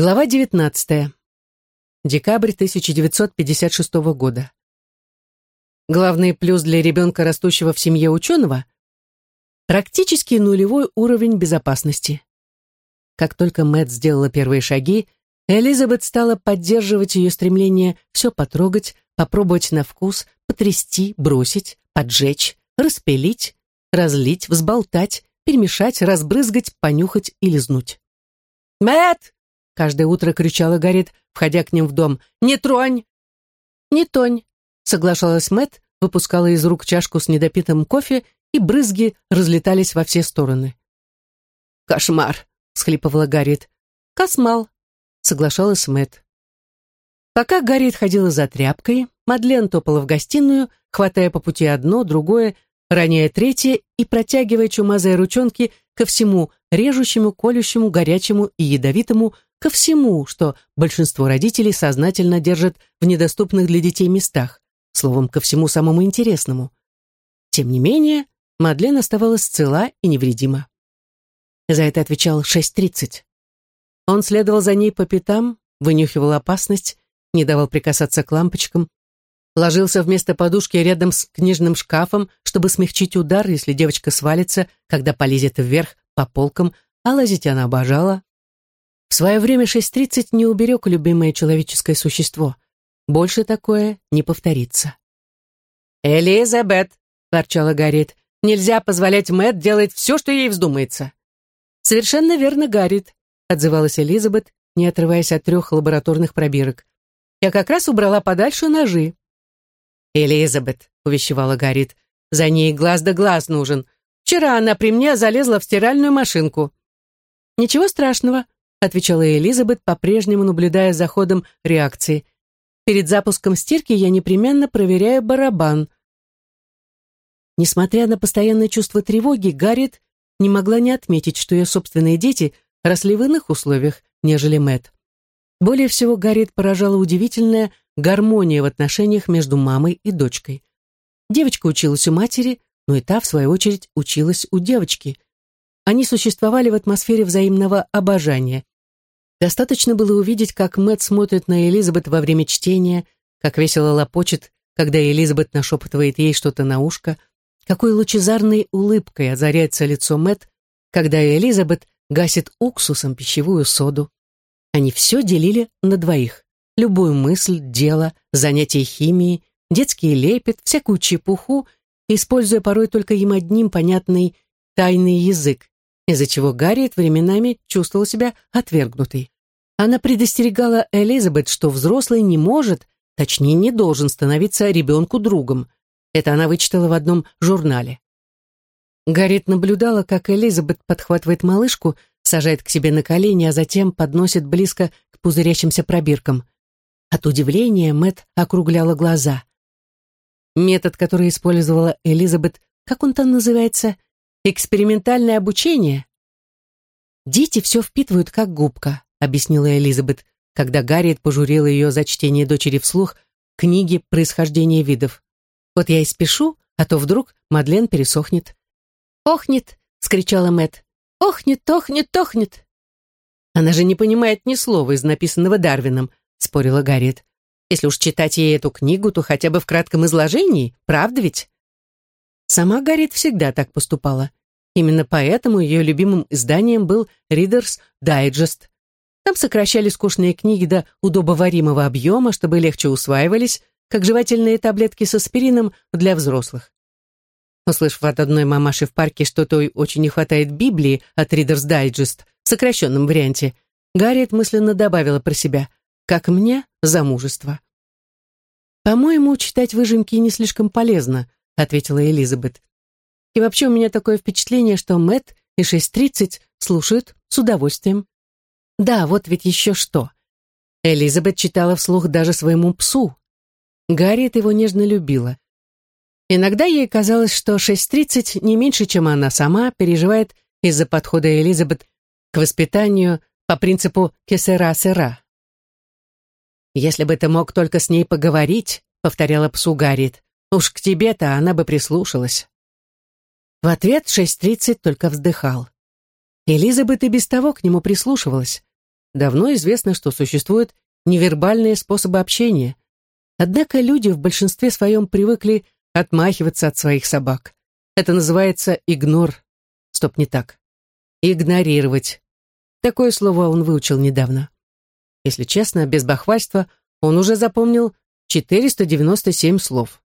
Глава 19. Декабрь 1956 года. Главный плюс для ребенка, растущего в семье ученого – практически нулевой уровень безопасности. Как только Мэтт сделала первые шаги, Элизабет стала поддерживать ее стремление все потрогать, попробовать на вкус, потрясти, бросить, поджечь, распилить, разлить, взболтать, перемешать, разбрызгать, понюхать и лизнуть. «Мэтт!» Каждое утро кричала Гарит, входя к ним в дом. «Не тронь!» «Не тонь!» Соглашалась Мэт, выпускала из рук чашку с недопитым кофе, и брызги разлетались во все стороны. «Кошмар!» — схлипывала Гарит. «Космал!» — соглашалась Мэт. Пока Гарриет ходила за тряпкой, Мадлен топала в гостиную, хватая по пути одно, другое, роняя третье и протягивая чумазые ручонки ко всему режущему, колющему, горячему и ядовитому, ко всему, что большинство родителей сознательно держат в недоступных для детей местах, словом, ко всему самому интересному. Тем не менее, Мадлен оставалась цела и невредима. За это отвечал 6.30. Он следовал за ней по пятам, вынюхивал опасность, не давал прикасаться к лампочкам, ложился вместо подушки рядом с книжным шкафом, чтобы смягчить удар, если девочка свалится, когда полезет вверх по полкам, а лазить она обожала, в свое время 6.30 не уберег любимое человеческое существо. Больше такое не повторится. «Элизабет!» — ворчала Гарриет. «Нельзя позволять Мэтт делать все, что ей вздумается». «Совершенно верно, Гарриет», — отзывалась Элизабет, не отрываясь от трех лабораторных пробирок. «Я как раз убрала подальше ножи». «Элизабет», — увещевала Гарриет, — «за ней глаз да глаз нужен. Вчера она при мне залезла в стиральную машинку». «Ничего страшного», отвечала Элизабет, по-прежнему наблюдая за ходом реакции. Перед запуском стирки я непременно проверяю барабан. Несмотря на постоянное чувство тревоги, Гарриет не могла не отметить, что ее собственные дети росли в иных условиях, нежели Мэт. Более всего Гарриет поражала удивительная гармония в отношениях между мамой и дочкой. Девочка училась у матери, но и та, в свою очередь, училась у девочки. Они существовали в атмосфере взаимного обожания. Достаточно было увидеть, как Мэтт смотрит на Элизабет во время чтения, как весело лопочет, когда Элизабет нашепотывает ей что-то на ушко, какой лучезарной улыбкой озаряется лицо Мэтт, когда Элизабет гасит уксусом пищевую соду. Они все делили на двоих. Любую мысль, дело, занятие химией, детский лепет, всякую чепуху, используя порой только им одним понятный тайный язык, из-за чего Гарриет временами чувствовала себя отвергнутой. Она предостерегала Элизабет, что взрослый не может, точнее не должен становиться ребенку другом. Это она вычитала в одном журнале. Гарриет наблюдала, как Элизабет подхватывает малышку, сажает к себе на колени, а затем подносит близко к пузырящимся пробиркам. От удивления Мэт округляла глаза. Метод, который использовала Элизабет, как он там называется, Экспериментальное обучение? Дети все впитывают как губка, объяснила Элизабет, когда Гарриет пожурила ее за чтение дочери вслух книги «Происхождение видов». Вот я и спешу, а то вдруг Мадлен пересохнет. «Охнет!» — скричала Мэт. «Охнет, охнет, охнет!» «Она же не понимает ни слова из написанного Дарвином», — спорила Гарриет. «Если уж читать ей эту книгу, то хотя бы в кратком изложении, правда ведь?» Сама Гарриет всегда так поступала. Именно поэтому ее любимым изданием был Reader's Digest. Там сокращали скучные книги до удобоваримого объема, чтобы легче усваивались, как жевательные таблетки с аспирином для взрослых. Услышав от одной мамаши в парке, что той очень не хватает Библии от Reader's Digest в сокращенном варианте, Гарриет мысленно добавила про себя «как мне замужество». По-моему, читать выжимки не слишком полезно, ответила Элизабет. И вообще у меня такое впечатление, что Мэт и 6.30 слушают с удовольствием. Да, вот ведь еще что. Элизабет читала вслух даже своему псу. Гарриет его нежно любила. Иногда ей казалось, что 6.30 не меньше, чем она сама, переживает из-за подхода Элизабет к воспитанию по принципу «кесера-сера». «Если бы ты мог только с ней поговорить», — повторяла псу Гарриет, Уж к тебе-то она бы прислушалась. В ответ 6.30 только вздыхал. Элизабет и без того к нему прислушивалась. давно известно, что существуют невербальные способы общения. Однако люди в большинстве своем привыкли отмахиваться от своих собак. Это называется игнор. Стоп, не так. Игнорировать. Такое слово он выучил недавно. Если честно, без бахвальства, он уже запомнил 497 слов.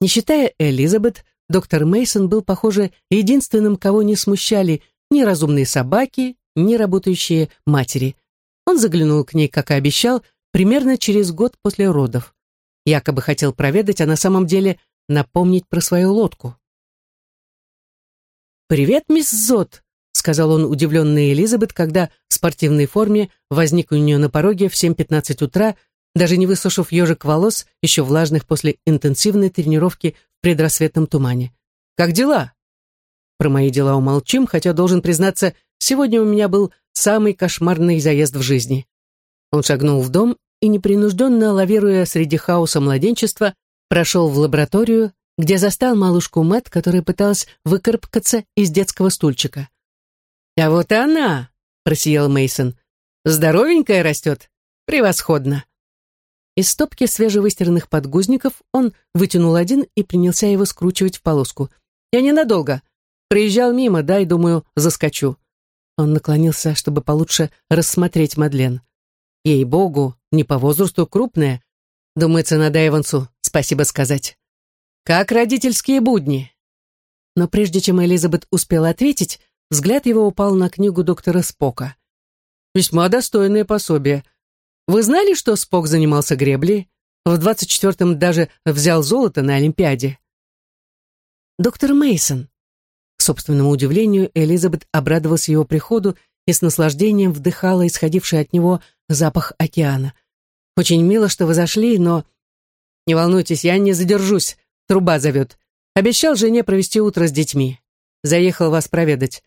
Не считая Элизабет, доктор Мейсон был, похоже, единственным, кого не смущали ни разумные собаки, ни работающие матери. Он заглянул к ней, как и обещал, примерно через год после родов. Якобы хотел проведать, а на самом деле напомнить про свою лодку. «Привет, мисс Зот», — сказал он удивленной Элизабет, когда в спортивной форме возник у нее на пороге в 7.15 утра, даже не высушив ежик волос, еще влажных после интенсивной тренировки предрассветном тумане. «Как дела?» Про мои дела умолчим, хотя, должен признаться, сегодня у меня был самый кошмарный заезд в жизни. Он шагнул в дом и, непринужденно лавируя среди хаоса младенчества, прошел в лабораторию, где застал малышку Мэтт, которая пыталась выкарабкаться из детского стульчика. «А вот и она!» — просиял Мейсон. «Здоровенькая растет. Превосходно!» Из стопки свежевыстиранных подгузников он вытянул один и принялся его скручивать в полоску. «Я ненадолго. Проезжал мимо, дай, думаю, заскочу». Он наклонился, чтобы получше рассмотреть Мадлен. Ей-богу, не по возрасту крупная. Думается, надо Эвансу спасибо сказать. «Как родительские будни?» Но прежде чем Элизабет успела ответить, взгляд его упал на книгу доктора Спока. «Весьма достойное пособие. Вы знали, что Спок занимался греблей? В 24-м даже взял золото на Олимпиаде». «Доктор Мейсон. К собственному удивлению, Элизабет обрадовалась его приходу и с наслаждением вдыхала исходивший от него запах океана. «Очень мило, что вы зашли, но...» «Не волнуйтесь, я не задержусь. Труба зовет. Обещал жене провести утро с детьми. Заехал вас проведать.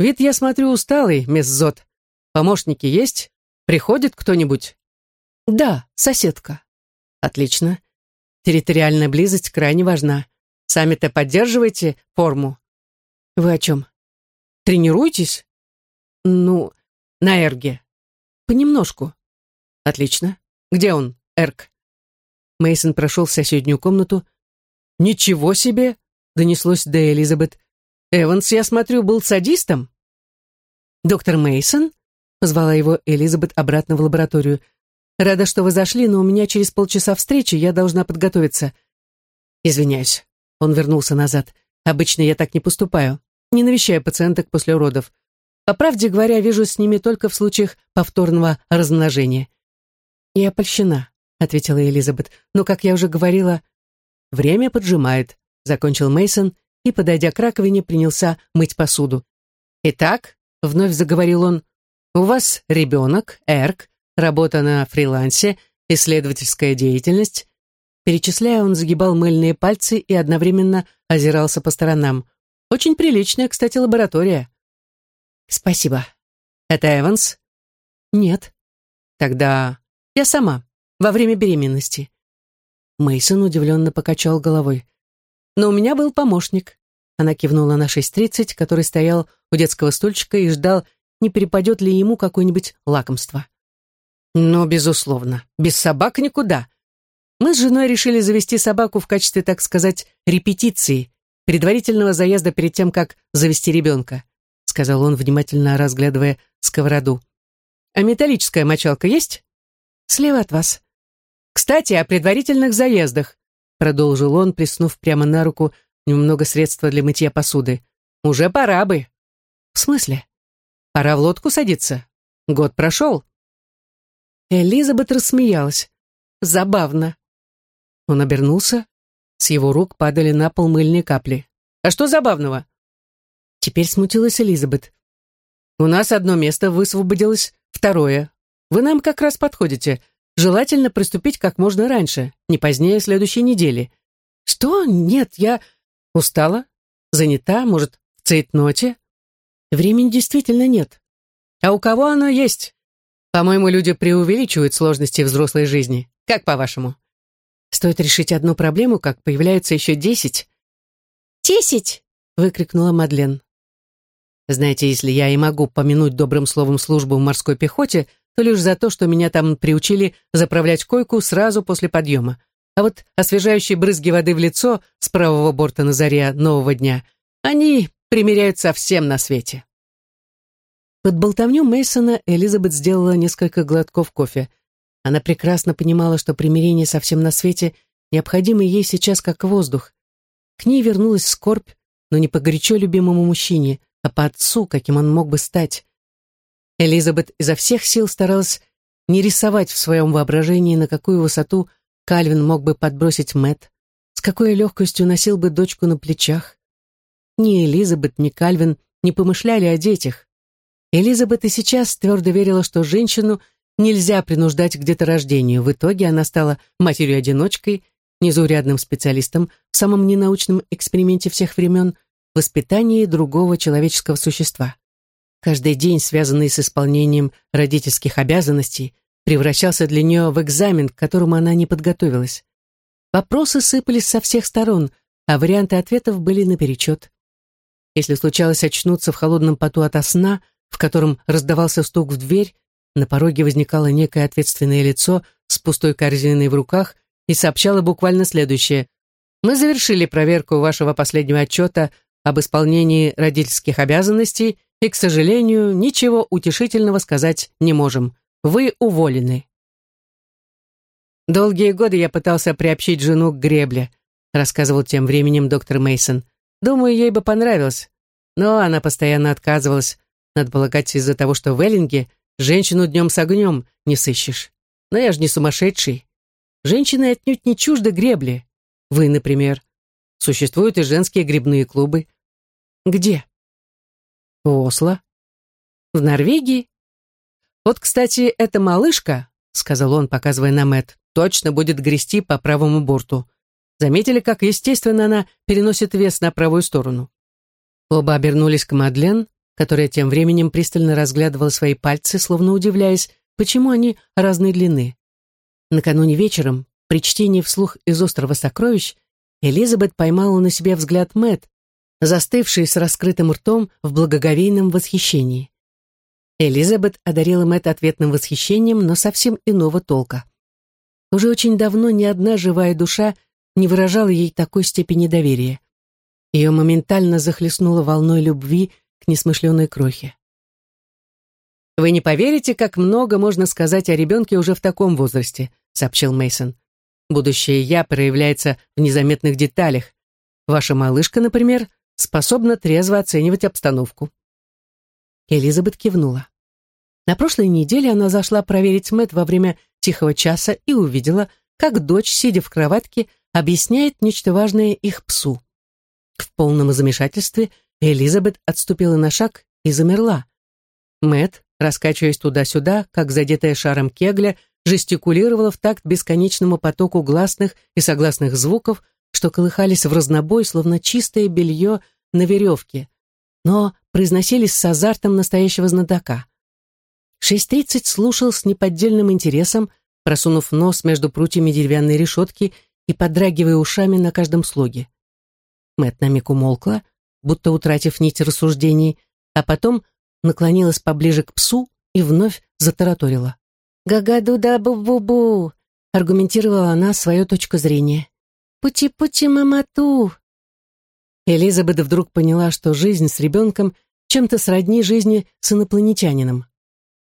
Вид, я смотрю, усталый, мисс Зот. Помощники есть? Приходит кто-нибудь?» «Да, соседка». «Отлично. Территориальная близость крайне важна. Сами-то поддерживаете форму?» «Вы о чем? Тренируетесь?» «Ну, на эрге». «Понемножку». «Отлично. Где он, эрг?» Мейсон прошел в соседнюю комнату. «Ничего себе!» — донеслось до Элизабет. «Эванс, я смотрю, был садистом?» «Доктор Мейсон? Позвала его Элизабет обратно в лабораторию. «Рада, что вы зашли, но у меня через полчаса встречи, я должна подготовиться». «Извиняюсь». Он вернулся назад. «Обычно я так не поступаю не навещая пациенток после родов. По правде говоря, вижу с ними только в случаях повторного размножения. «Я польщена», — ответила Элизабет, «но, как я уже говорила, время поджимает», — закончил Мейсон и, подойдя к раковине, принялся мыть посуду. «Итак», — вновь заговорил он, «у вас ребенок, Эрк, работа на фрилансе, исследовательская деятельность». Перечисляя, он загибал мыльные пальцы и одновременно озирался по сторонам. Очень приличная, кстати, лаборатория. Спасибо. Это Эванс? Нет. Тогда я сама, во время беременности. Мейсон удивленно покачал головой. Но у меня был помощник. Она кивнула на 6.30, который стоял у детского стульчика и ждал, не перепадет ли ему какое-нибудь лакомство. Но, безусловно, без собак никуда. Мы с женой решили завести собаку в качестве, так сказать, репетиции, предварительного заезда перед тем, как завести ребенка», сказал он, внимательно разглядывая сковороду. «А металлическая мочалка есть?» «Слева от вас». «Кстати, о предварительных заездах», продолжил он, плеснув прямо на руку немного средства для мытья посуды. «Уже пора бы». «В смысле?» «Пора в лодку садиться. Год прошел». Элизабет рассмеялась. «Забавно». Он обернулся, с его рук падали на пол мыльные капли. «А что забавного?» Теперь смутилась Элизабет. «У нас одно место высвободилось, второе. Вы нам как раз подходите. Желательно приступить как можно раньше, не позднее следующей недели». «Что? Нет, я...» «Устала? Занята? Может, в цейтноте?» «Времени действительно нет. А у кого оно есть?» «По-моему, люди преувеличивают сложности взрослой жизни. Как по-вашему?» Стоит решить одну проблему, как появляются еще десять. «Десять!» — выкрикнула Мадлен. Знаете, если я и могу помянуть добрым словом службу в морской пехоте, то лишь за то, что меня там приучили заправлять койку сразу после подъема. А вот освежающие брызги воды в лицо с правого борта на заре нового дня, они примеряют совсем на свете. Под болтовню Мейсона Элизабет сделала несколько глотков кофе. Она прекрасно понимала, что примирение совсем на свете необходимо ей сейчас как воздух. К ней вернулась скорбь, но не по горячо любимому мужчине, а по отцу, каким он мог бы стать. Элизабет изо всех сил старалась не рисовать в своем воображении, на какую высоту Кальвин мог бы подбросить Мэт, с какой легкостью носил бы дочку на плечах. Ни Элизабет, ни Кальвин не помышляли о детях. Элизабет и сейчас твердо верила, что женщину нельзя принуждать к деторождению. В итоге она стала матерью-одиночкой, незаурядным специалистом в самом ненаучном эксперименте всех времен – воспитании другого человеческого существа. Каждый день, связанный с исполнением родительских обязанностей, превращался для нее в экзамен, к которому она не подготовилась. Вопросы сыпались со всех сторон, а варианты ответов были наперечет. Если случалось очнуться в холодном поту ото сна, в котором раздавался стук в дверь, на пороге возникало некое ответственное лицо с пустой корзиной в руках и сообщало буквально следующее. «Мы завершили проверку вашего последнего отчета об исполнении родительских обязанностей и, к сожалению, ничего утешительного сказать не можем. Вы уволены. Долгие годы я пытался приобщить жену к гребле, рассказывал тем временем доктор Мейсон. Думаю, ей бы понравилось. Но она постоянно отказывалась. Надо полагать из-за того, что в Эллинге женщину днем с огнем не сыщешь. Но я же не сумасшедший. Женщины отнюдь не чужды гребли. Вы, например. Существуют и женские грибные клубы. Где? В Осло. В Норвегии. «Вот, кстати, эта малышка», — сказал он, показывая на Мэт, «точно будет грести по правому борту. Заметили, как естественно она переносит вес на правую сторону?» Оба обернулись к Мадлен, которая тем временем пристально разглядывала свои пальцы, словно удивляясь, почему они разной длины. Накануне вечером, при чтении вслух из «Острова сокровищ», Элизабет поймала на себе взгляд Мэт, застывший с раскрытым ртом в благоговейном восхищении. Элизабет одарила Мэтт ответным восхищением, но совсем иного толка. Уже очень давно ни одна живая душа не выражала ей такой степени доверия. Ее моментально захлестнуло волной любви к несмышленой крохе. «Вы не поверите, как много можно сказать о ребенке уже в таком возрасте», сообщил Мейсон. «Будущее «я» проявляется в незаметных деталях. Ваша малышка, например, способна трезво оценивать обстановку. Элизабет кивнула. На прошлой неделе она зашла проверить Мэт во время тихого часа и увидела, как дочь, сидя в кроватке, объясняет нечто важное их псу. В полном замешательстве Элизабет отступила на шаг и замерла. Мэт, раскачиваясь туда-сюда, как задетая шаром кегля, жестикулировала в такт бесконечному потоку гласных и согласных звуков, что колыхались в разнобой, словно чистое белье на веревке, но произносились с азартом настоящего знатока. Шесть тридцать слушал с неподдельным интересом, просунув нос между прутьями деревянной решетки и подрагивая ушами на каждом слоге. Мэтт на миг умолкла, будто утратив нить рассуждений, а потом наклонилась поближе к псу и вновь затараторила. «Га-га-ду-да-бу-бу-бу», аргументировала она свою точку зрения. «Пути-пути, мамату!» Элизабет вдруг поняла, что жизнь с ребенком чем-то сродни жизни с инопланетянином.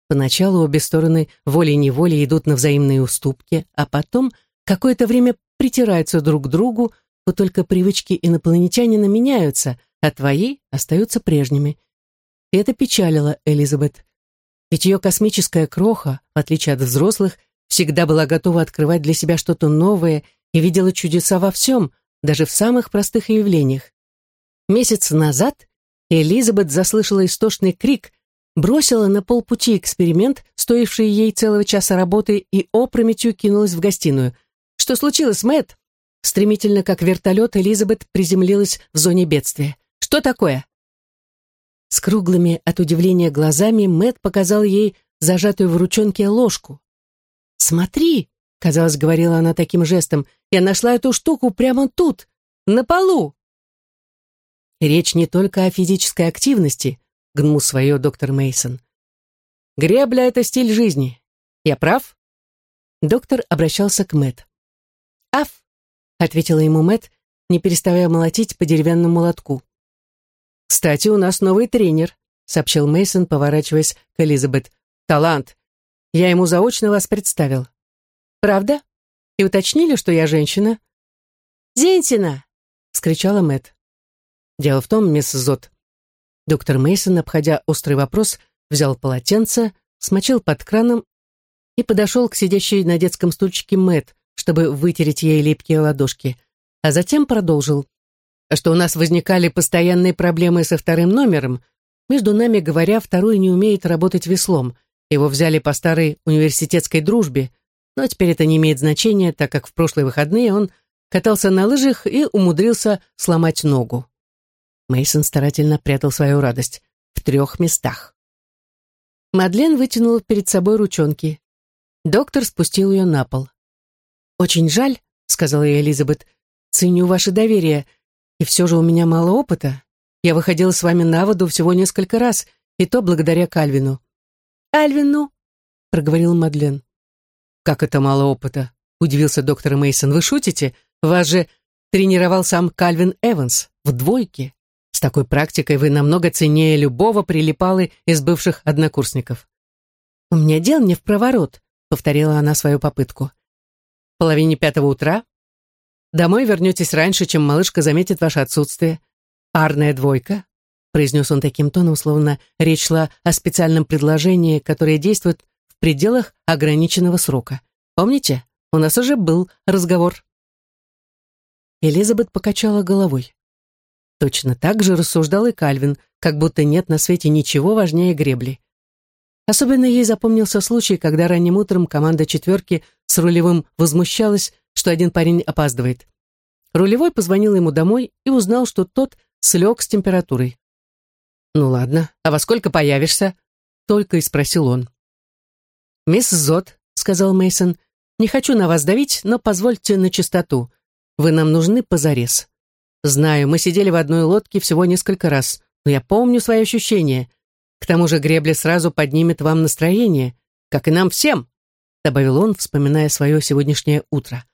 Поначалу обе стороны волей-неволей идут на взаимные уступки, а потом какое-то время притираются друг к другу, вот только привычки инопланетянина меняются, а твои остаются прежними. И это печалило Элизабет. Ведь ее космическая кроха, в отличие от взрослых, всегда была готова открывать для себя что-то новое и видела чудеса во всем, даже в самых простых явлениях. Месяц назад Элизабет заслышала истошный крик, бросила на полпути эксперимент, стоивший ей целого часа работы, и опрометью кинулась в гостиную. «Что случилось, Мэтт?» Стремительно, как вертолет, Элизабет приземлилась в зоне бедствия. «Что такое?» С круглыми от удивления глазами Мэтт показал ей зажатую в ручонке ложку. «Смотри!» Казалось, говорила она таким жестом. «Я нашла эту штуку прямо тут, на полу!» Речь не только о физической активности, гнул свое доктор Мейсон. Гребля — это стиль жизни. Я прав? Доктор обращался к Мэт. Ответила ему Мэт, не переставая молотить по деревянному молотку. «Кстати, у нас новый тренер», — сообщил Мейсон, поворачиваясь к Элизабет. «Талант. Я ему заочно вас представил». «Правда? И уточнили, что я женщина?» «Зентина!» — скричала Мэт. «Дело в том, мисс Зот». Доктор Мейсон, обходя острый вопрос, взял полотенце, смочил под краном и подошел к сидящей на детском стульчике Мэт, чтобы вытереть ей липкие ладошки, а затем продолжил. Что у нас возникали постоянные проблемы со вторым номером, между нами говоря, второй не умеет работать веслом. Его взяли по старой университетской дружбе, но теперь это не имеет значения, так как в прошлые выходные он катался на лыжах и умудрился сломать ногу. Мейсон старательно прятал свою радость в трех местах. Мадлен вытянула перед собой ручонки. Доктор спустил ее на пол. «Очень жаль», — сказала ей Элизабет, — «ценю ваше доверие, и все же у меня мало опыта. Я выходила с вами на воду всего несколько раз, и то благодаря Кальвину». «Альвину?» — проговорил Мадлен. «Как это мало опыта?» — удивился доктор Мейсон. «Вы шутите? Вас же тренировал сам Кальвин Эванс в двойке. С такой практикой вы намного ценнее любого прилипалы из бывших однокурсников». «У меня дел не в проворот», повторила она свою попытку. Половине пятого утра домой вернетесь раньше, чем малышка заметит ваше отсутствие. Парная двойка, произнес он таким тоном, словно речь шла о специальном предложении, которое действует в пределах ограниченного срока. Помните, у нас уже был разговор. Элизабет покачала головой. Точно так же рассуждал и Кальвин, как будто нет на свете ничего важнее гребли. Особенно ей запомнился случай, когда ранним утром команда четверки с рулевым возмущалась, что один парень опаздывает. Рулевой позвонил ему домой и узнал, что тот слег с температурой. «Ну ладно, а во сколько появишься?» Только и спросил он. «Мисс Зот», — сказал Мейсон, — «не хочу на вас давить, но позвольте на чистоту. Вы нам нужны позарез. Знаю, мы сидели в одной лодке всего несколько раз, но я помню свои ощущения. К тому же гребля сразу поднимет вам настроение, как и нам всем», добавил он, вспоминая свое сегодняшнее утро.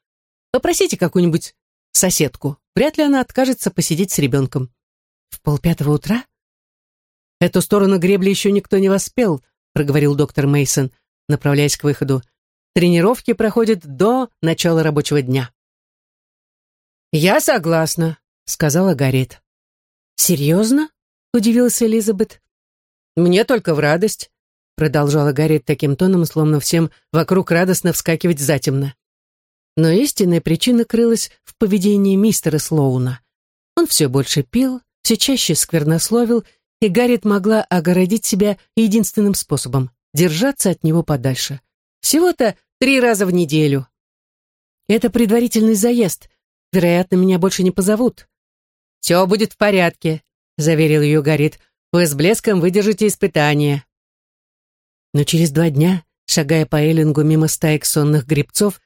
«Попросите какую-нибудь соседку. Вряд ли она откажется посидеть с ребенком». «В полпятого утра?» «Эту сторону гребли еще никто не воспел», проговорил доктор Мейсон, направляясь к выходу. «Тренировки проходят до начала рабочего дня». «Я согласна», — сказала Гарриет. «Серьезно?» — удивилась Элизабет. «Мне только в радость», — продолжала Гарри таким тоном, словно всем вокруг радостно вскакивать затемно. Но истинная причина крылась в поведении мистера Слоуна. Он все больше пил, все чаще сквернословил, и Гарриет могла огородить себя единственным способом — держаться от него подальше. Всего-то три раза в неделю. Это предварительный заезд. Вероятно, меня больше не позовут. «Все будет в порядке», — заверил ее Гарриет. Вы с блеском выдержите испытание. Но через два дня, шагая по Эллингу мимо стаек сонных грибцов,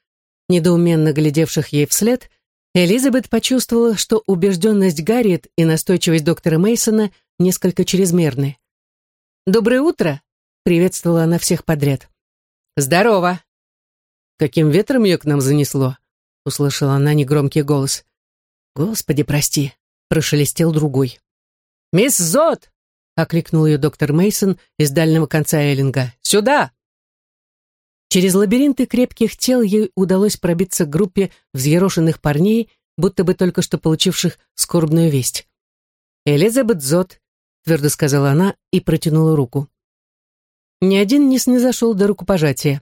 недоуменно глядевших ей вслед, Элизабет почувствовала, что убежденность Гарриет и настойчивость доктора Мейсона несколько чрезмерны. «Доброе утро!» — приветствовала она всех подряд. «Здорово!» «Каким ветром ее к нам занесло?» — услышала она негромкий голос. «Господи, прости!» — прошелестел другой. «Мисс Зот!» — окликнул ее доктор Мейсон из дальнего конца Эллинга. «Сюда!» Через лабиринты крепких тел ей удалось пробиться к группе взъерошенных парней, будто бы только что получивших скорбную весть. «Элизабет Зот», — твердо сказала она и протянула руку. Ни один не снизошел до рукопожатия.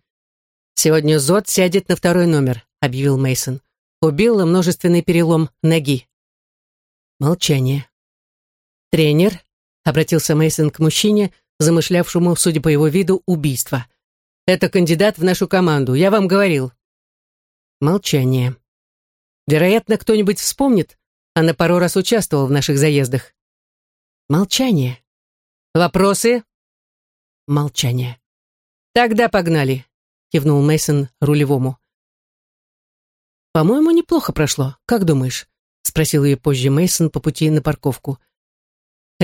«Сегодня Зот сядет на второй номер», — объявил Мейсон. Убил множественный перелом ноги. Молчание. Тренер, обратился Мейсон к мужчине, замышлявшему, судя по его виду, убийство. «Это кандидат в нашу команду, я вам говорил». Молчание. Вероятно, кто-нибудь вспомнит, она пару раз участвовала в наших заездах. Молчание. Вопросы? Молчание. Тогда погнали, кивнул Мейсон рулевому. По-моему, неплохо прошло. Как думаешь? спросил ее позже Мейсон по пути на парковку.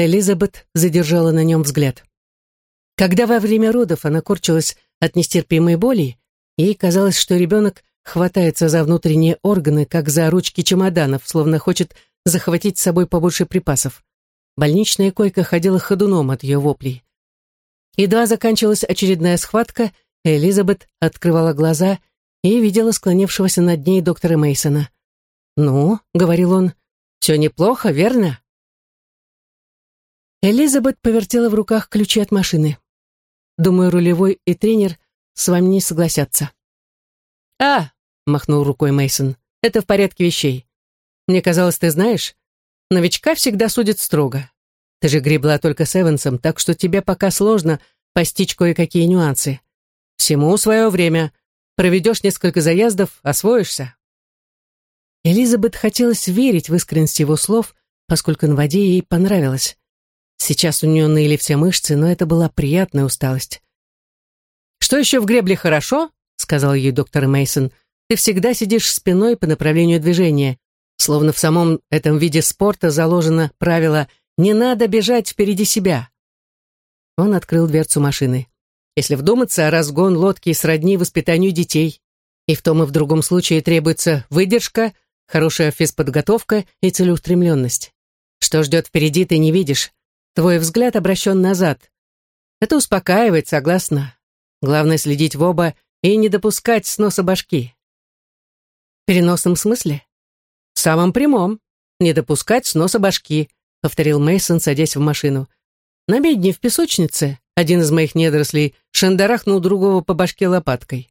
Элизабет задержала на нем взгляд. Когда во время родов она корчилась от нестерпимой боли, ей казалось, что ребенок хватается за внутренние органы, как за ручки чемоданов, словно хочет захватить с собой побольше припасов. Больничная койка ходила ходуном от ее воплей. Едва заканчивалась очередная схватка, Элизабет открывала глаза и видела склонившегося над ней доктора Мейсона. «Ну», — говорил он, — «все неплохо, верно?» Элизабет повертела в руках ключи от машины. «Думаю, рулевой и тренер с вами не согласятся». «А», — махнул рукой Мейсон, — «это в порядке вещей. Мне казалось, ты знаешь, новичка всегда судят строго. Ты же гребла только с Эвансом, так что тебе пока сложно постичь кое-какие нюансы. Всему свое время. Проведешь несколько заездов, освоишься». Элизабет хотелось верить в искренность его слов, поскольку на воде ей понравилось. Сейчас у нее ныли все мышцы, но это была приятная усталость. «Что еще в гребле хорошо?» — сказал ей доктор Мейсон. «Ты всегда сидишь спиной по направлению движения, словно в самом этом виде спорта заложено правило «не надо бежать впереди себя». Он открыл дверцу машины. Если вдуматься, разгон лодки сродни воспитанию детей. И в том и в другом случае требуется выдержка, хорошая физподготовка и целеустремленность. Что ждет впереди, ты не видишь. Твой взгляд обращен назад. Это успокаивает, согласна. Главное следить в оба и не допускать сноса башки. В переносном смысле? В самом прямом. Не допускать сноса башки, повторил Мейсон, садясь в машину. На медне в песочнице один из моих недорослей шандарахнул другого по башке лопаткой.